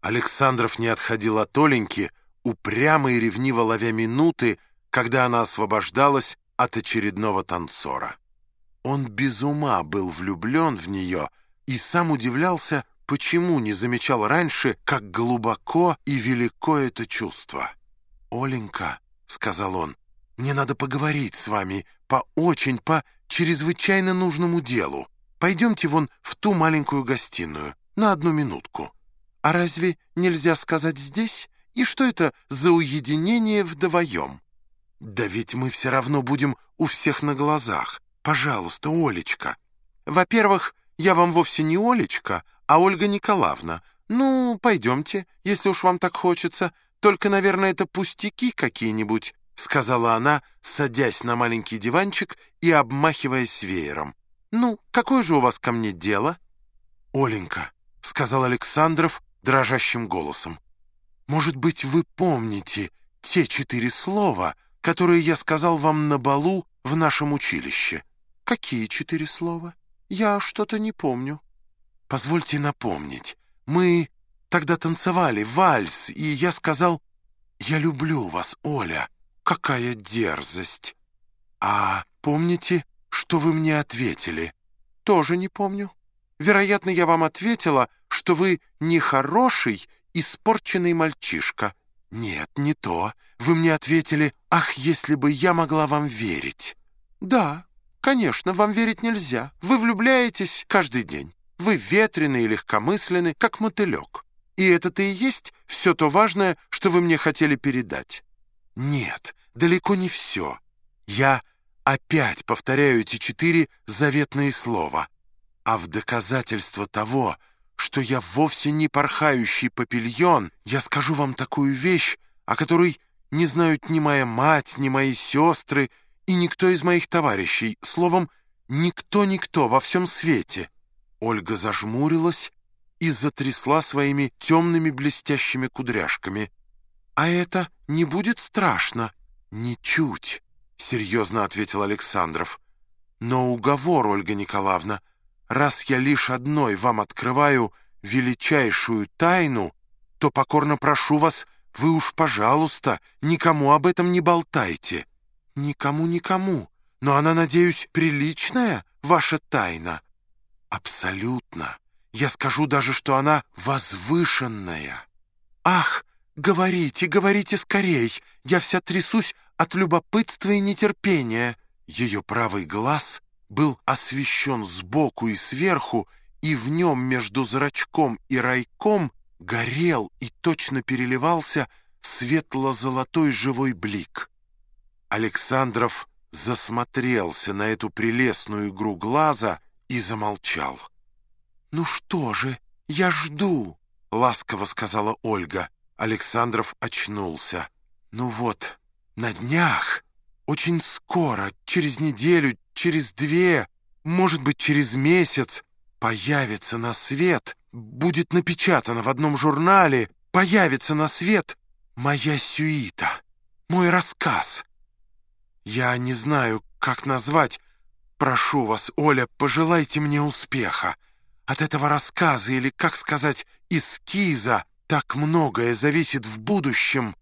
Александров не отходил от Оленьки, упрямо и ревниво ловя минуты, когда она освобождалась от очередного танцора. Он без ума был влюблен в нее и сам удивлялся, почему не замечал раньше, как глубоко и велико это чувство. «Оленька», — сказал он, — «мне надо поговорить с вами по очень, по чрезвычайно нужному делу. Пойдемте вон в ту маленькую гостиную на одну минутку». «А разве нельзя сказать здесь? И что это за уединение вдвоем?» «Да ведь мы все равно будем у всех на глазах. Пожалуйста, Олечка». «Во-первых, я вам вовсе не Олечка, а Ольга Николаевна. Ну, пойдемте, если уж вам так хочется. Только, наверное, это пустяки какие-нибудь», — сказала она, садясь на маленький диванчик и обмахиваясь веером. «Ну, какое же у вас ко мне дело?» «Оленька», — сказал Александров, дрожащим голосом. «Может быть, вы помните те четыре слова, которые я сказал вам на балу в нашем училище?» «Какие четыре слова? Я что-то не помню». «Позвольте напомнить. Мы тогда танцевали вальс, и я сказал, «Я люблю вас, Оля. Какая дерзость!» «А помните, что вы мне ответили?» «Тоже не помню. Вероятно, я вам ответила, что вы нехороший, испорченный мальчишка. Нет, не то. Вы мне ответили, ах, если бы я могла вам верить. Да, конечно, вам верить нельзя. Вы влюбляетесь каждый день. Вы ветреный и легкомысленный, как мотылек. И это-то и есть все то важное, что вы мне хотели передать. Нет, далеко не все. Я опять повторяю эти четыре заветные слова. А в доказательство того, что я вовсе не порхающий папильон, я скажу вам такую вещь, о которой не знают ни моя мать, ни мои сестры и никто из моих товарищей. Словом, никто-никто во всем свете». Ольга зажмурилась и затрясла своими темными блестящими кудряшками. «А это не будет страшно?» «Ничуть», — серьезно ответил Александров. «Но уговор, Ольга Николаевна, раз я лишь одной вам открываю величайшую тайну, то покорно прошу вас, вы уж, пожалуйста, никому об этом не болтайте». «Никому, никому. Но она, надеюсь, приличная, ваша тайна?» «Абсолютно. Я скажу даже, что она возвышенная». «Ах, говорите, говорите скорей. Я вся трясусь от любопытства и нетерпения». Ее правый глаз был освещен сбоку и сверху, и в нем между зрачком и райком горел и точно переливался светло-золотой живой блик. Александров засмотрелся на эту прелестную игру глаза и замолчал. «Ну что же, я жду», — ласково сказала Ольга. Александров очнулся. «Ну вот, на днях, очень скоро, через неделю, через две, может быть, через месяц, появится на свет, будет напечатано в одном журнале, появится на свет моя сюита, мой рассказ. Я не знаю, как назвать. Прошу вас, Оля, пожелайте мне успеха. От этого рассказа или, как сказать, эскиза так многое зависит в будущем,